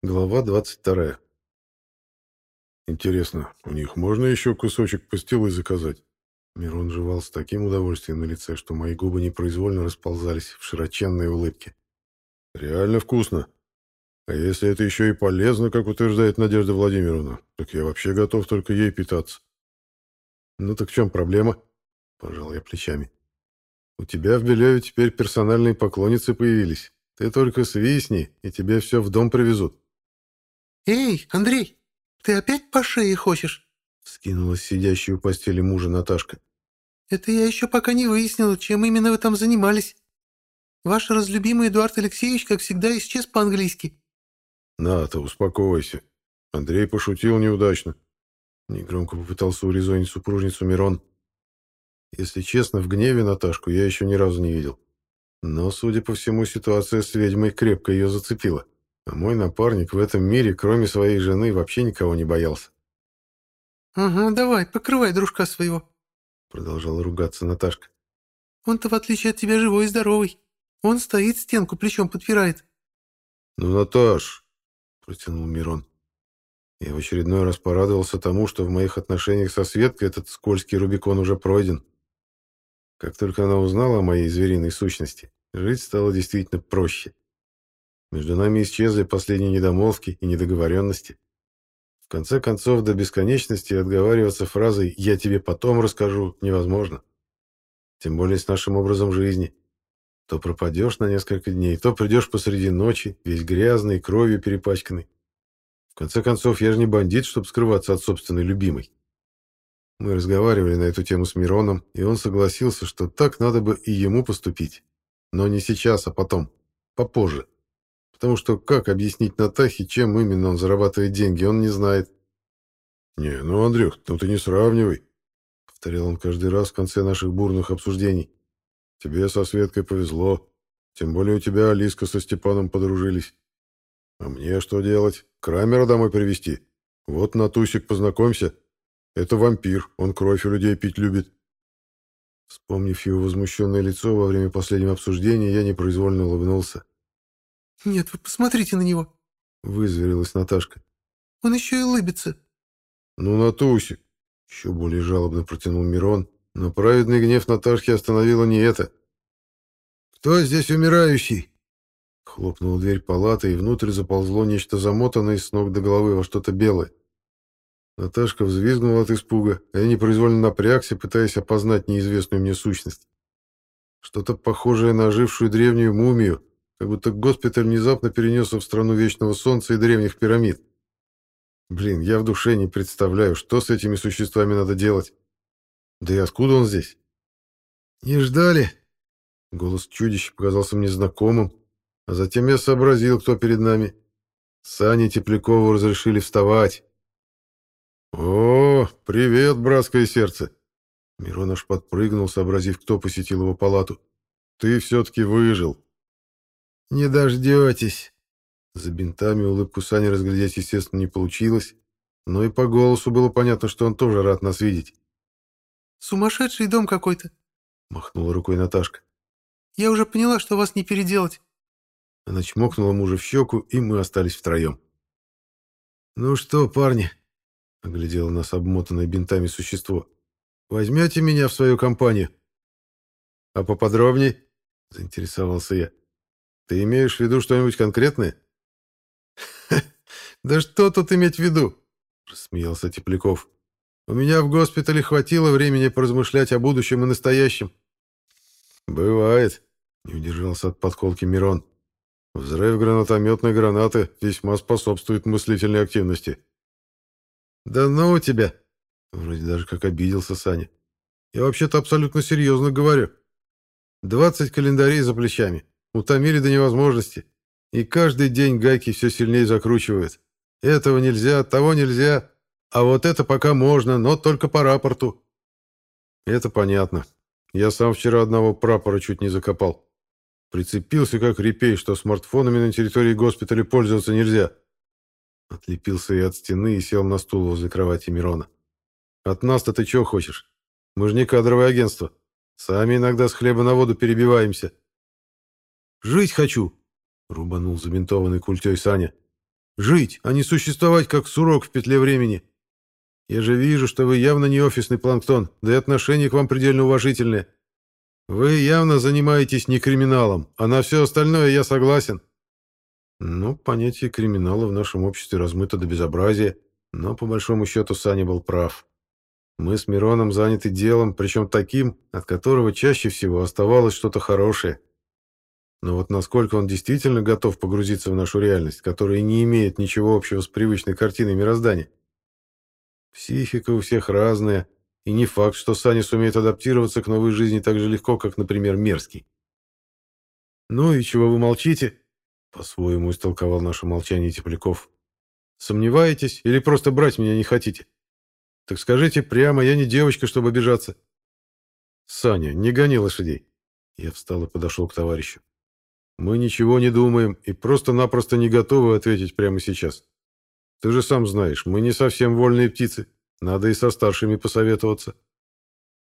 Глава 22. Интересно, у них можно еще кусочек пастилы заказать? Мирон жевал с таким удовольствием на лице, что мои губы непроизвольно расползались в широченные улыбки. Реально вкусно. А если это еще и полезно, как утверждает Надежда Владимировна, так я вообще готов только ей питаться. Ну так в чем проблема? Пожал я плечами. У тебя в Белеве теперь персональные поклонницы появились. Ты только свистни, и тебе все в дом привезут. «Эй, Андрей, ты опять по шее хочешь?» — скинулась сидящая у постели мужа Наташка. «Это я еще пока не выяснила, чем именно вы там занимались. Ваш разлюбимый Эдуард Алексеевич, как всегда, исчез по-английски». «Ната, успокойся. Андрей пошутил неудачно». Негромко попытался урезонить супружницу Мирон. Если честно, в гневе Наташку я еще ни разу не видел. Но, судя по всему, ситуация с ведьмой крепко ее зацепила. А мой напарник в этом мире, кроме своей жены, вообще никого не боялся. «Ага, давай, покрывай дружка своего», — продолжала ругаться Наташка. «Он-то, в отличие от тебя, живой и здоровый. Он стоит, стенку плечом подпирает». «Ну, Наташ», — протянул Мирон. Я в очередной раз порадовался тому, что в моих отношениях со Светкой этот скользкий Рубикон уже пройден. Как только она узнала о моей звериной сущности, жить стало действительно проще. Между нами исчезли последние недомолвки и недоговоренности. В конце концов, до бесконечности отговариваться фразой «я тебе потом расскажу» невозможно. Тем более с нашим образом жизни. То пропадешь на несколько дней, то придешь посреди ночи, весь грязный, кровью перепачканный. В конце концов, я же не бандит, чтобы скрываться от собственной любимой. Мы разговаривали на эту тему с Мироном, и он согласился, что так надо бы и ему поступить. Но не сейчас, а потом. Попозже. Потому что как объяснить Натахе, чем именно он зарабатывает деньги, он не знает. «Не, ну, Андрюх, ну ты не сравнивай», — повторял он каждый раз в конце наших бурных обсуждений. «Тебе со Светкой повезло. Тем более у тебя Алиска со Степаном подружились. А мне что делать? Крамера домой привезти? Вот, Натусик, познакомься. Это вампир, он кровь у людей пить любит». Вспомнив его возмущенное лицо во время последнего обсуждения, я непроизвольно улыбнулся. «Нет, вы посмотрите на него!» — вызверилась Наташка. «Он еще и улыбится!» «Ну, Натусик!» — еще более жалобно протянул Мирон, но праведный гнев Наташки остановило не это. «Кто здесь умирающий?» Хлопнула дверь палаты, и внутрь заползло нечто замотанное с ног до головы во что-то белое. Наташка взвизгнула от испуга, а я непроизвольно напрягся, пытаясь опознать неизвестную мне сущность. Что-то похожее на ожившую древнюю мумию, как будто госпиталь внезапно перенесся в страну Вечного Солнца и древних пирамид. Блин, я в душе не представляю, что с этими существами надо делать. Да и откуда он здесь? «Не ждали?» Голос чудища показался мне знакомым, а затем я сообразил, кто перед нами. Сане Теплякову разрешили вставать. «О, привет, братское сердце!» Мирон аж подпрыгнул, сообразив, кто посетил его палату. «Ты все-таки выжил!» «Не дождетесь!» За бинтами улыбку Сани разглядеть, естественно, не получилось, но и по голосу было понятно, что он тоже рад нас видеть. «Сумасшедший дом какой-то!» — махнула рукой Наташка. «Я уже поняла, что вас не переделать!» Она чмокнула мужа в щеку, и мы остались втроем. «Ну что, парни?» — оглядело нас обмотанное бинтами существо. «Возьмете меня в свою компанию?» «А поподробней?» — заинтересовался я. Ты имеешь в виду что-нибудь конкретное? Да что тут иметь в виду? Рассмеялся Тепляков. У меня в госпитале хватило времени поразмышлять о будущем и настоящем. Бывает, не удержался от подколки Мирон. Взрыв гранатометной гранаты весьма способствует мыслительной активности. Да ну у тебя! Вроде даже как обиделся Саня. Я вообще-то абсолютно серьезно говорю. Двадцать календарей за плечами. Утомили до невозможности. И каждый день гайки все сильнее закручивают. Этого нельзя, того нельзя. А вот это пока можно, но только по рапорту. Это понятно. Я сам вчера одного прапора чуть не закопал. Прицепился как репей, что смартфонами на территории госпиталя пользоваться нельзя. Отлепился и от стены и сел на стул возле кровати Мирона. От нас-то ты чего хочешь? Мы же не кадровое агентство. Сами иногда с хлеба на воду перебиваемся. «Жить хочу!» — рубанул забинтованный культей Саня. Жить, а не существовать, как сурок в петле времени. Я же вижу, что вы явно не офисный планктон, да и отношение к вам предельно уважительное. Вы явно занимаетесь не криминалом, а на все остальное я согласен. Ну, понятие криминала в нашем обществе размыто до безобразия, но по большому счету Саня был прав. Мы с Мироном заняты делом, причем таким, от которого чаще всего оставалось что-то хорошее. Но вот насколько он действительно готов погрузиться в нашу реальность, которая не имеет ничего общего с привычной картиной мироздания? Психика у всех разная, и не факт, что Саня сумеет адаптироваться к новой жизни так же легко, как, например, Мерзкий. «Ну и чего вы молчите?» — по-своему истолковал наше молчание Тепляков. «Сомневаетесь или просто брать меня не хотите? Так скажите прямо, я не девочка, чтобы обижаться». «Саня, не гони лошадей». Я встал и подошел к товарищу. «Мы ничего не думаем и просто-напросто не готовы ответить прямо сейчас. Ты же сам знаешь, мы не совсем вольные птицы. Надо и со старшими посоветоваться.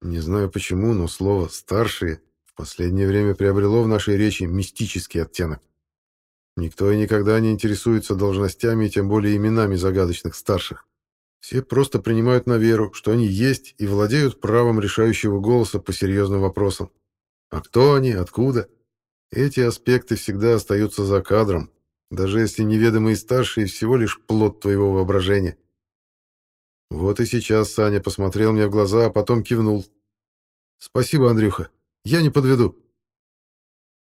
Не знаю почему, но слово «старшие» в последнее время приобрело в нашей речи мистический оттенок. Никто и никогда не интересуется должностями и тем более именами загадочных старших. Все просто принимают на веру, что они есть и владеют правом решающего голоса по серьезным вопросам. А кто они, откуда? Эти аспекты всегда остаются за кадром, даже если неведомые старшие всего лишь плод твоего воображения. Вот и сейчас Саня посмотрел мне в глаза, а потом кивнул. «Спасибо, Андрюха. Я не подведу».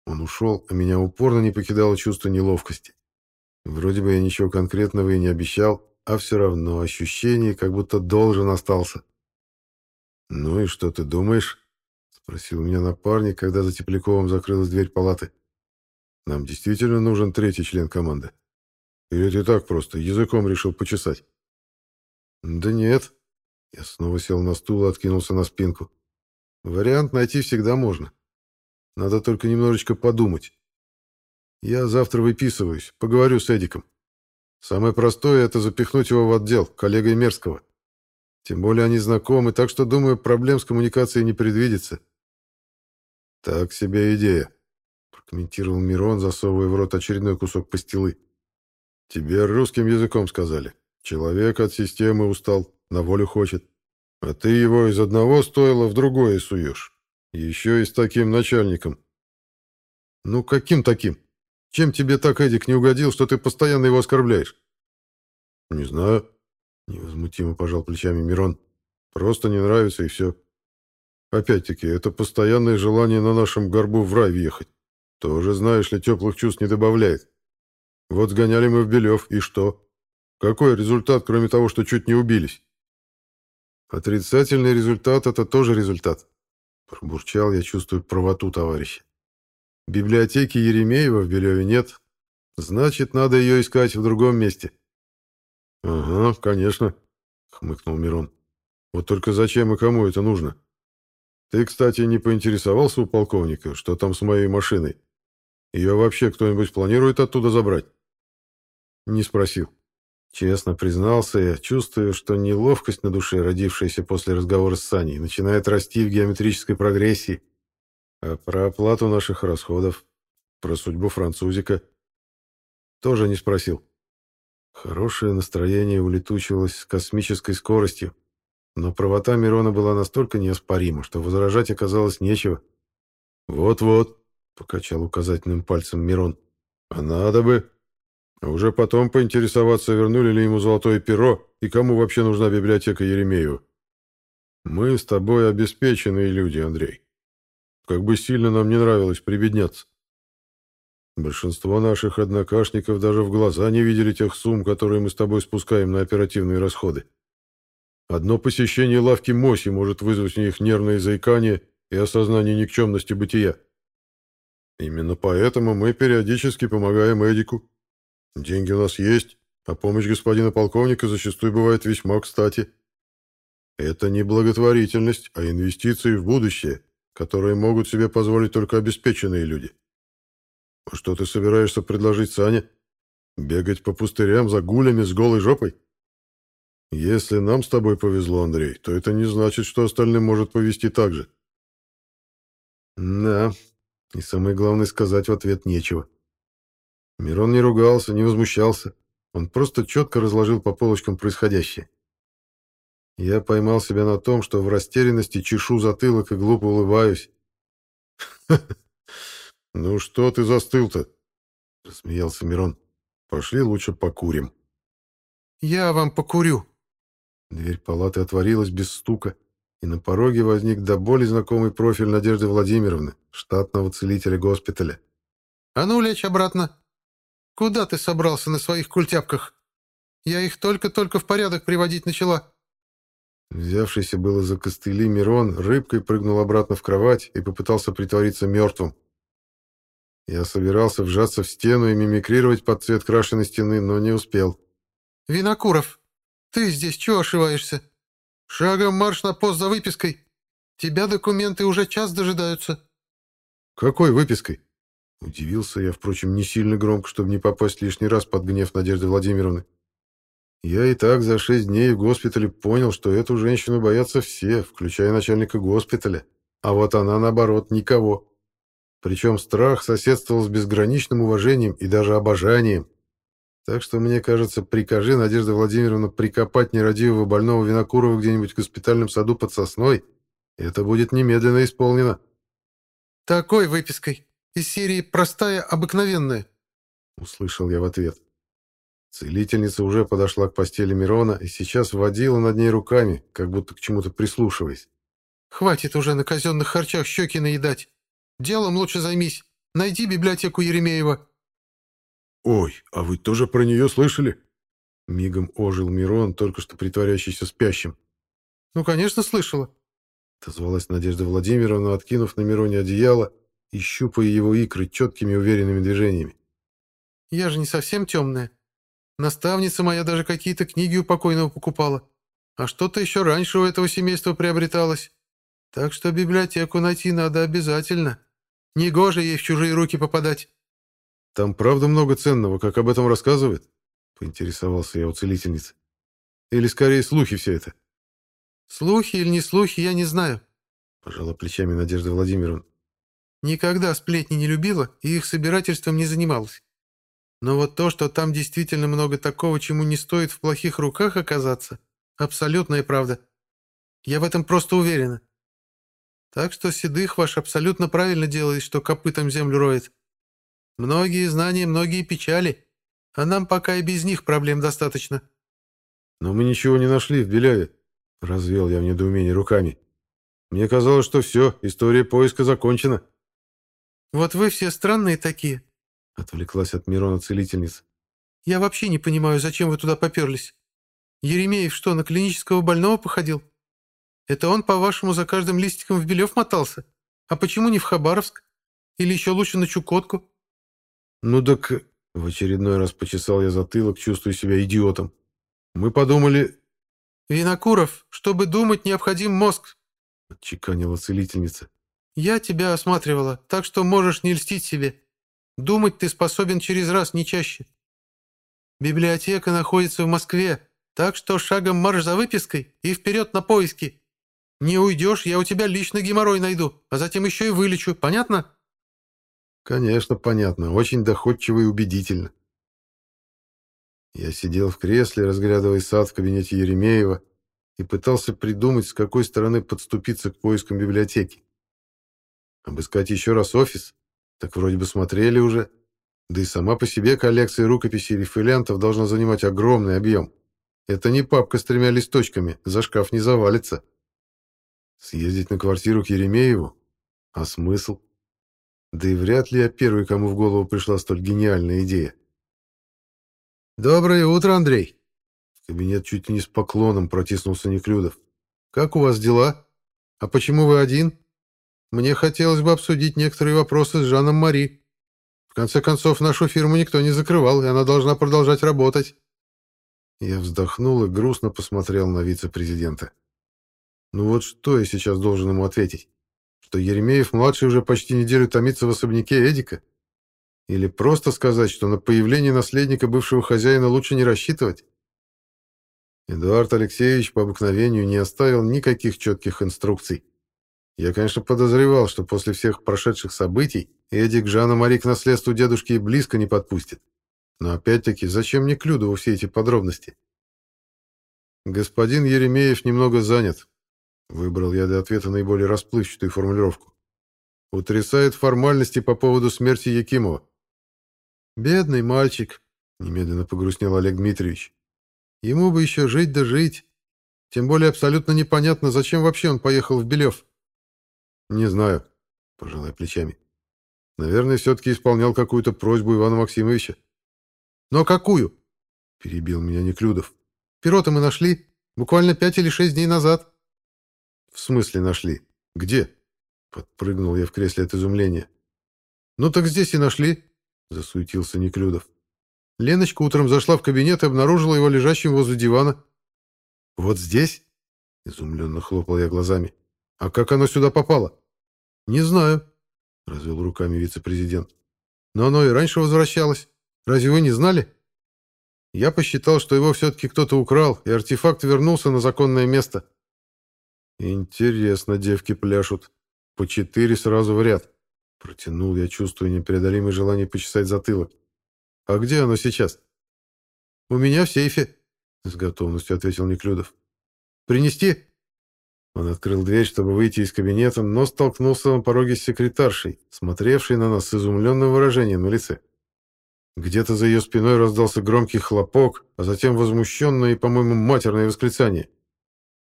Он ушел, а меня упорно не покидало чувство неловкости. Вроде бы я ничего конкретного и не обещал, а все равно ощущение, как будто должен остался. «Ну и что ты думаешь?» — спросил меня напарник, когда за Тепляковым закрылась дверь палаты. Нам действительно нужен третий член команды? Или ты так просто языком решил почесать? Да нет. Я снова сел на стул и откинулся на спинку. Вариант найти всегда можно. Надо только немножечко подумать. Я завтра выписываюсь, поговорю с Эдиком. Самое простое — это запихнуть его в отдел, коллегой Мерзкого. Тем более они знакомы, так что, думаю, проблем с коммуникацией не предвидится. Так себе идея комментировал Мирон, засовывая в рот очередной кусок пастилы. «Тебе русским языком сказали. Человек от системы устал, на волю хочет. А ты его из одного стойла в другое суешь. Еще и с таким начальником». «Ну, каким таким? Чем тебе так Эдик не угодил, что ты постоянно его оскорбляешь?» «Не знаю», — невозмутимо пожал плечами Мирон. «Просто не нравится, и все. Опять-таки, это постоянное желание на нашем горбу в рай въехать. Тоже, знаешь ли, теплых чувств не добавляет. Вот сгоняли мы в Белев, и что? Какой результат, кроме того, что чуть не убились? Отрицательный результат — это тоже результат. Пробурчал я, чувствую правоту товарища. Библиотеки Еремеева в Белеве нет. Значит, надо ее искать в другом месте. Ага, конечно, хмыкнул Мирон. Вот только зачем и кому это нужно? Ты, кстати, не поинтересовался у полковника, что там с моей машиной? Ее вообще кто-нибудь планирует оттуда забрать? Не спросил. Честно признался я, чувствую, что неловкость на душе, родившаяся после разговора с Саней, начинает расти в геометрической прогрессии. А про оплату наших расходов, про судьбу французика тоже не спросил. Хорошее настроение улетучивалось с космической скоростью, но правота Мирона была настолько неоспорима, что возражать оказалось нечего. «Вот-вот», покачал указательным пальцем Мирон. А надо бы. А уже потом поинтересоваться, вернули ли ему золотое перо и кому вообще нужна библиотека Еремеева. Мы с тобой обеспеченные люди, Андрей. Как бы сильно нам не нравилось прибедняться. Большинство наших однокашников даже в глаза не видели тех сумм, которые мы с тобой спускаем на оперативные расходы. Одно посещение лавки Моси может вызвать у них нервное заикание и осознание никчемности бытия. Именно поэтому мы периодически помогаем Эдику. Деньги у нас есть, а помощь господина полковника зачастую бывает весьма кстати. Это не благотворительность, а инвестиции в будущее, которые могут себе позволить только обеспеченные люди. Что ты собираешься предложить Сане? Бегать по пустырям за гулями с голой жопой? Если нам с тобой повезло, Андрей, то это не значит, что остальным может повезти так же. Да, и самое главное, сказать в ответ нечего. Мирон не ругался, не возмущался. Он просто четко разложил по полочкам происходящее. Я поймал себя на том, что в растерянности чешу затылок и глупо улыбаюсь. «Ну что ты застыл-то?» — рассмеялся Мирон. «Пошли лучше покурим». «Я вам покурю». Дверь палаты отворилась без стука, и на пороге возник до боли знакомый профиль Надежды Владимировны, штатного целителя госпиталя. «А ну, лечь обратно. Куда ты собрался на своих культяпках? Я их только-только в порядок приводить начала». Взявшийся было за костыли Мирон рыбкой прыгнул обратно в кровать и попытался притвориться мертвым. Я собирался вжаться в стену и мимикрировать под цвет крашеной стены, но не успел. «Винокуров, ты здесь чего ошиваешься? Шагом марш на пост за выпиской. Тебя документы уже час дожидаются». «Какой выпиской?» Удивился я, впрочем, не сильно громко, чтобы не попасть лишний раз под гнев Надежды Владимировны. Я и так за шесть дней в госпитале понял, что эту женщину боятся все, включая начальника госпиталя. А вот она, наоборот, никого. Причем страх соседствовал с безграничным уважением и даже обожанием. Так что, мне кажется, прикажи, Надежда Владимировна, прикопать нерадивого больного Винокурова где-нибудь в госпитальном саду под сосной, это будет немедленно исполнено. «Такой выпиской. Из серии «Простая, обыкновенная», — услышал я в ответ. Целительница уже подошла к постели Мирона и сейчас водила над ней руками, как будто к чему-то прислушиваясь. «Хватит уже на казенных харчах щеки наедать. Делом лучше займись. Найди библиотеку Еремеева». «Ой, а вы тоже про нее слышали?» Мигом ожил Мирон, только что притворяющийся спящим. «Ну, конечно, слышала», — отозвалась Надежда Владимировна, откинув на Мироне одеяло и щупая его икры четкими уверенными движениями. «Я же не совсем темная. Наставница моя даже какие-то книги у покойного покупала. А что-то еще раньше у этого семейства приобреталось. Так что библиотеку найти надо обязательно. Негоже ей в чужие руки попадать. Там правда много ценного, как об этом рассказывает? Поинтересовался я у целительницы. Или скорее слухи все это? Слухи или не слухи, я не знаю. Пожала плечами Надежда Владимировна. Никогда сплетни не любила и их собирательством не занималась. Но вот то, что там действительно много такого, чему не стоит в плохих руках оказаться, абсолютная правда. Я в этом просто уверена. Так что Седых ваш абсолютно правильно делает, что копытом землю роет. Многие знания, многие печали, а нам пока и без них проблем достаточно. Но мы ничего не нашли в Беляве, развел я в недоумении руками. Мне казалось, что все, история поиска закончена. Вот вы все странные такие, Отвлеклась от Мирона целительница. «Я вообще не понимаю, зачем вы туда поперлись. Еремеев что, на клинического больного походил? Это он, по-вашему, за каждым листиком в Белев мотался? А почему не в Хабаровск? Или еще лучше на Чукотку?» «Ну так...» — в очередной раз почесал я затылок, чувствуя себя идиотом. «Мы подумали...» «Винокуров, чтобы думать, необходим мозг», — отчеканила целительница. «Я тебя осматривала, так что можешь не льстить себе. Думать ты способен через раз, не чаще. Библиотека находится в Москве, так что шагом марш за выпиской и вперед на поиски. Не уйдешь, я у тебя лично геморрой найду, а затем еще и вылечу, понятно?» «Конечно, понятно. Очень доходчиво и убедительно». Я сидел в кресле, разглядывая сад в кабинете Еремеева, и пытался придумать, с какой стороны подступиться к поискам библиотеки. Обыскать еще раз офис? Так вроде бы смотрели уже. Да и сама по себе коллекция рукописей и должна занимать огромный объем. Это не папка с тремя листочками, за шкаф не завалится. Съездить на квартиру к Еремееву? А смысл? Да и вряд ли я первый, кому в голову пришла столь гениальная идея. «Доброе утро, Андрей!» В кабинет чуть не с поклоном протиснулся Неклюдов. «Как у вас дела? А почему вы один?» Мне хотелось бы обсудить некоторые вопросы с Жаном Мари. В конце концов, нашу фирму никто не закрывал, и она должна продолжать работать. Я вздохнул и грустно посмотрел на вице-президента. Ну вот что я сейчас должен ему ответить? Что Еремеев-младший уже почти неделю томится в особняке Эдика? Или просто сказать, что на появление наследника бывшего хозяина лучше не рассчитывать? Эдуард Алексеевич по обыкновению не оставил никаких четких инструкций. Я, конечно, подозревал, что после всех прошедших событий Эдик Жанна Мари к наследству дедушки и близко не подпустит. Но опять-таки, зачем мне Клюдову все эти подробности? Господин Еремеев немного занят. Выбрал я для ответа наиболее расплывчатую формулировку. Утрясает формальности по поводу смерти Якимова. «Бедный мальчик», — немедленно погрустнел Олег Дмитриевич. «Ему бы еще жить да жить. Тем более абсолютно непонятно, зачем вообще он поехал в Белев». «Не знаю», — пожалуй плечами. «Наверное, все-таки исполнял какую-то просьбу Ивана Максимовича». «Но какую?» — перебил меня Неклюдов. «Перо-то мы нашли. Буквально пять или шесть дней назад». «В смысле нашли? Где?» Подпрыгнул я в кресле от изумления. «Ну так здесь и нашли», — засуетился Неклюдов. Леночка утром зашла в кабинет и обнаружила его лежащим возле дивана. «Вот здесь?» — изумленно хлопал я глазами. «А как оно сюда попало?» «Не знаю», — развел руками вице-президент. «Но оно и раньше возвращалось. Разве вы не знали?» Я посчитал, что его все-таки кто-то украл, и артефакт вернулся на законное место. «Интересно, девки пляшут. По четыре сразу в ряд». Протянул я, чувствуя непреодолимое желание почесать затылок. «А где оно сейчас?» «У меня в сейфе», — с готовностью ответил Неклюдов. «Принести?» Он открыл дверь, чтобы выйти из кабинета, но столкнулся на пороге с секретаршей, смотревшей на нас с изумленным выражением на лице. Где-то за ее спиной раздался громкий хлопок, а затем возмущенное и, по-моему, матерное восклицание.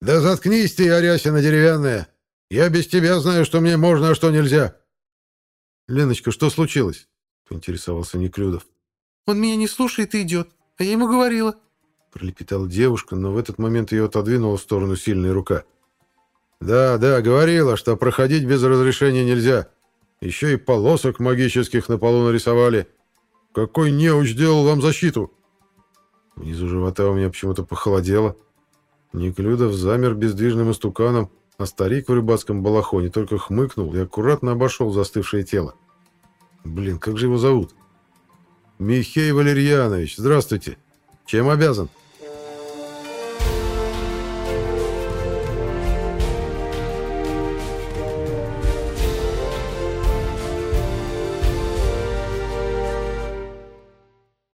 «Да заткнись ты, Арясина деревянная! Я без тебя знаю, что мне можно, а что нельзя!» «Леночка, что случилось?» — поинтересовался Неклюдов. «Он меня не слушает и идет, а я ему говорила». Пролепетала девушка, но в этот момент ее отодвинула в сторону сильная рука. «Да, да, говорила, что проходить без разрешения нельзя. Еще и полосок магических на полу нарисовали. Какой неуч делал вам защиту?» Внизу живота у меня почему-то похолодело. Неклюдов замер бездвижным истуканом, а старик в рыбацком балахоне только хмыкнул и аккуратно обошел застывшее тело. «Блин, как же его зовут?» «Михей Валерьянович, здравствуйте. Чем обязан?»